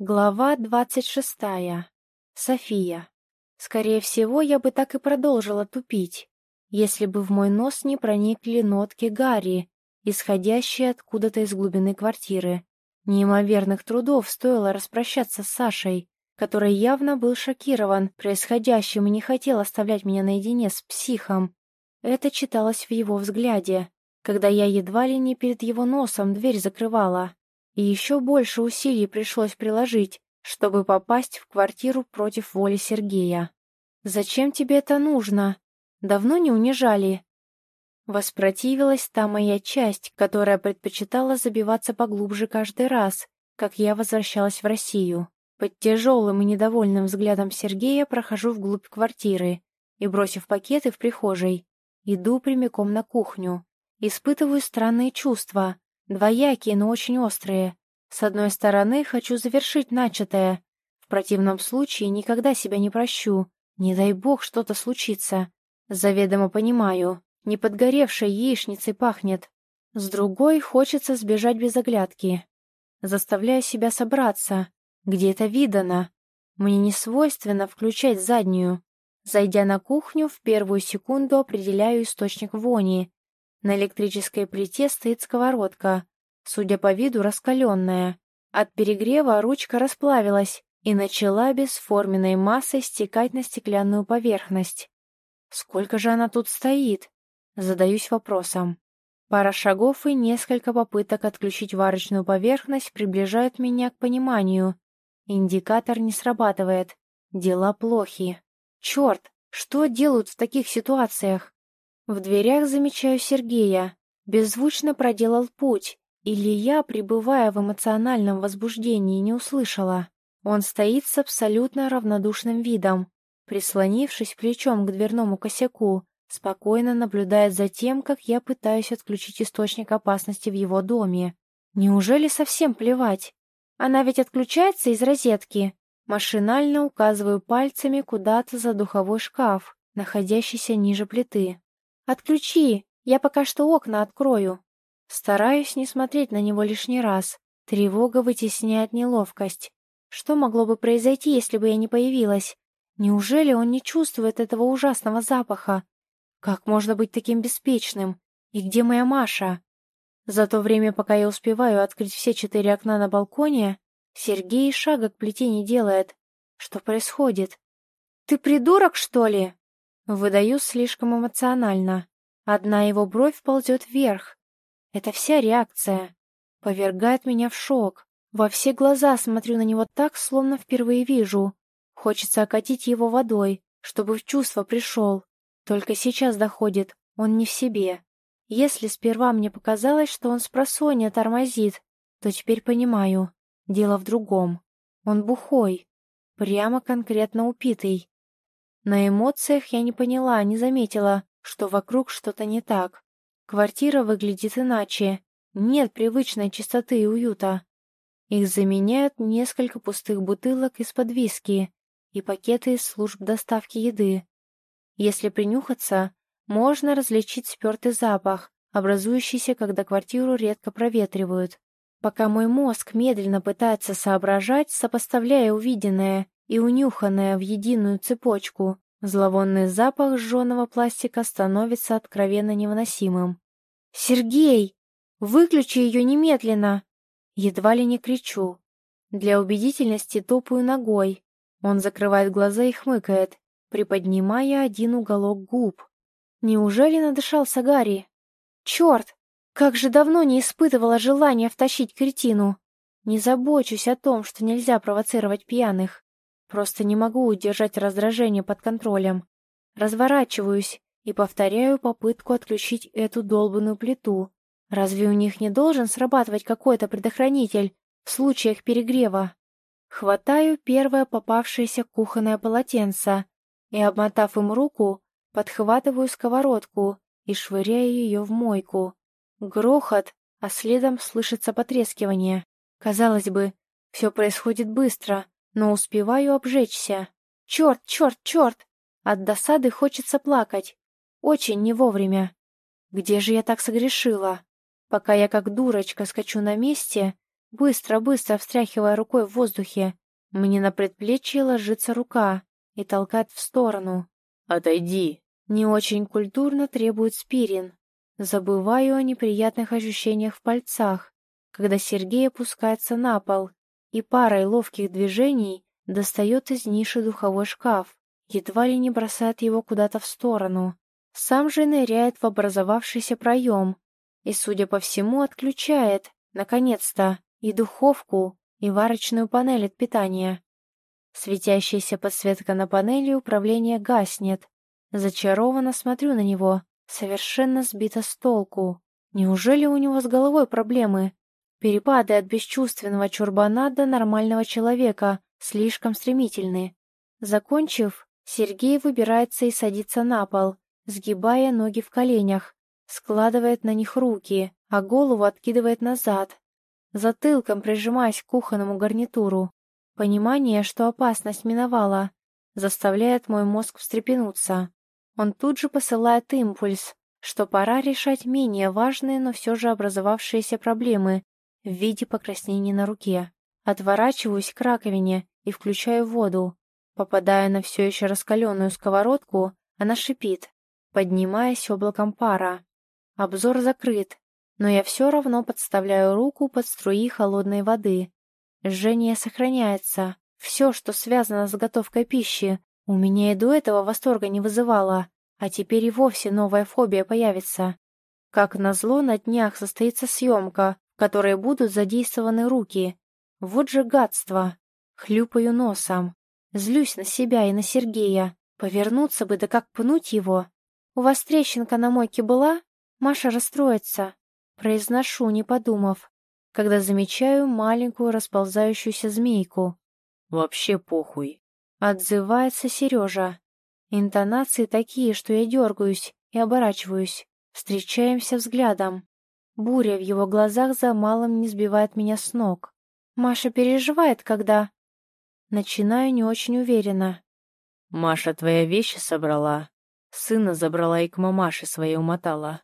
Глава двадцать шестая. София. Скорее всего, я бы так и продолжила тупить, если бы в мой нос не проникли нотки Гарри, исходящие откуда-то из глубины квартиры. Неимоверных трудов стоило распрощаться с Сашей, который явно был шокирован происходящим и не хотел оставлять меня наедине с психом. Это читалось в его взгляде, когда я едва ли не перед его носом дверь закрывала. И еще больше усилий пришлось приложить, чтобы попасть в квартиру против воли Сергея. «Зачем тебе это нужно? Давно не унижали?» Воспротивилась та моя часть, которая предпочитала забиваться поглубже каждый раз, как я возвращалась в Россию. Под тяжелым и недовольным взглядом Сергея прохожу вглубь квартиры и, бросив пакеты в прихожей, иду прямиком на кухню. Испытываю странные чувства, Двоякие, но очень острые. С одной стороны, хочу завершить начатое. В противном случае никогда себя не прощу. Не дай бог что-то случится. Заведомо понимаю, не подгоревшей яичницей пахнет. С другой, хочется сбежать без оглядки. Заставляю себя собраться. Где это видано? Мне не свойственно включать заднюю. Зайдя на кухню, в первую секунду определяю источник вони. На электрической плите стоит сковородка, судя по виду раскаленная. От перегрева ручка расплавилась и начала бесформенной массой стекать на стеклянную поверхность. Сколько же она тут стоит? Задаюсь вопросом. Пара шагов и несколько попыток отключить варочную поверхность приближают меня к пониманию. Индикатор не срабатывает. Дела плохи. Черт, что делают в таких ситуациях? В дверях замечаю Сергея. Беззвучно проделал путь. Или я, пребывая в эмоциональном возбуждении, не услышала. Он стоит с абсолютно равнодушным видом, прислонившись плечом к дверному косяку, спокойно наблюдает за тем, как я пытаюсь отключить источник опасности в его доме. Неужели совсем плевать? Она ведь отключается из розетки. Машинально указываю пальцами куда-то за духовой шкаф, находящийся ниже плиты. «Отключи! Я пока что окна открою!» Стараюсь не смотреть на него лишний раз. Тревога вытесняет неловкость. Что могло бы произойти, если бы я не появилась? Неужели он не чувствует этого ужасного запаха? Как можно быть таким беспечным? И где моя Маша? За то время, пока я успеваю открыть все четыре окна на балконе, Сергей шага к плите не делает. Что происходит? «Ты придурок, что ли?» Выдаю слишком эмоционально. Одна его бровь ползет вверх. Это вся реакция. Повергает меня в шок. Во все глаза смотрю на него так, словно впервые вижу. Хочется окатить его водой, чтобы в чувство пришел. Только сейчас доходит, он не в себе. Если сперва мне показалось, что он с просонья тормозит, то теперь понимаю, дело в другом. Он бухой, прямо конкретно упитый. На эмоциях я не поняла, не заметила, что вокруг что-то не так. Квартира выглядит иначе. Нет привычной чистоты и уюта. Их заменяют несколько пустых бутылок из-под виски и пакеты из служб доставки еды. Если принюхаться, можно различить спертый запах, образующийся, когда квартиру редко проветривают. Пока мой мозг медленно пытается соображать, сопоставляя увиденное и унюханная в единую цепочку, зловонный запах сжженного пластика становится откровенно невыносимым. «Сергей! Выключи ее немедленно!» Едва ли не кричу. Для убедительности топаю ногой. Он закрывает глаза и хмыкает, приподнимая один уголок губ. Неужели надышался Гарри? Черт! Как же давно не испытывала желания втащить кретину! Не забочусь о том, что нельзя провоцировать пьяных. Просто не могу удержать раздражение под контролем. Разворачиваюсь и повторяю попытку отключить эту долбанную плиту. Разве у них не должен срабатывать какой-то предохранитель в случаях перегрева? Хватаю первое попавшееся кухонное полотенце и, обмотав им руку, подхватываю сковородку и швыряю ее в мойку. Грохот, а следом слышится потрескивание. Казалось бы, все происходит быстро, но успеваю обжечься. Черт, черт, черт! От досады хочется плакать. Очень не вовремя. Где же я так согрешила? Пока я как дурочка скачу на месте, быстро-быстро встряхивая рукой в воздухе. Мне на предплечье ложится рука и толкает в сторону. «Отойди!» Не очень культурно требует Спирин. Забываю о неприятных ощущениях в пальцах, когда Сергей опускается на пол и парой ловких движений достает из ниши духовой шкаф, едва ли не бросает его куда-то в сторону. Сам же ныряет в образовавшийся проем и, судя по всему, отключает, наконец-то, и духовку, и варочную панель от питания. Светящаяся подсветка на панели управления гаснет. Зачарованно смотрю на него, совершенно сбито с толку. Неужели у него с головой проблемы? Перепады от бесчувственного чурбана до нормального человека слишком стремительны. Закончив, Сергей выбирается и садится на пол, сгибая ноги в коленях, складывает на них руки, а голову откидывает назад, затылком прижимаясь к кухонному гарнитуру. Понимание, что опасность миновала, заставляет мой мозг встрепенуться. Он тут же посылает импульс, что пора решать менее важные, но все же образовавшиеся проблемы в виде покраснений на руке. Отворачиваюсь к раковине и включаю воду. Попадая на все еще раскаленную сковородку, она шипит, поднимаясь облаком пара. Обзор закрыт, но я все равно подставляю руку под струи холодной воды. Жжение сохраняется. Все, что связано с готовкой пищи, у меня и до этого восторга не вызывало, а теперь и вовсе новая фобия появится. Как назло, на днях состоится съемка, в которой будут задействованы руки. Вот же гадство. Хлюпаю носом. Злюсь на себя и на Сергея. Повернуться бы, да как пнуть его. У вас трещинка на мойке была? Маша расстроится. Произношу, не подумав, когда замечаю маленькую расползающуюся змейку. «Вообще похуй», — отзывается Сережа. Интонации такие, что я дергаюсь и оборачиваюсь. Встречаемся взглядом. Буря в его глазах за малым не сбивает меня с ног. Маша переживает, когда... Начинаю не очень уверенно. «Маша твоя вещи собрала. Сына забрала и к мамаше своей умотала.